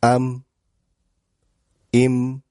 am, im,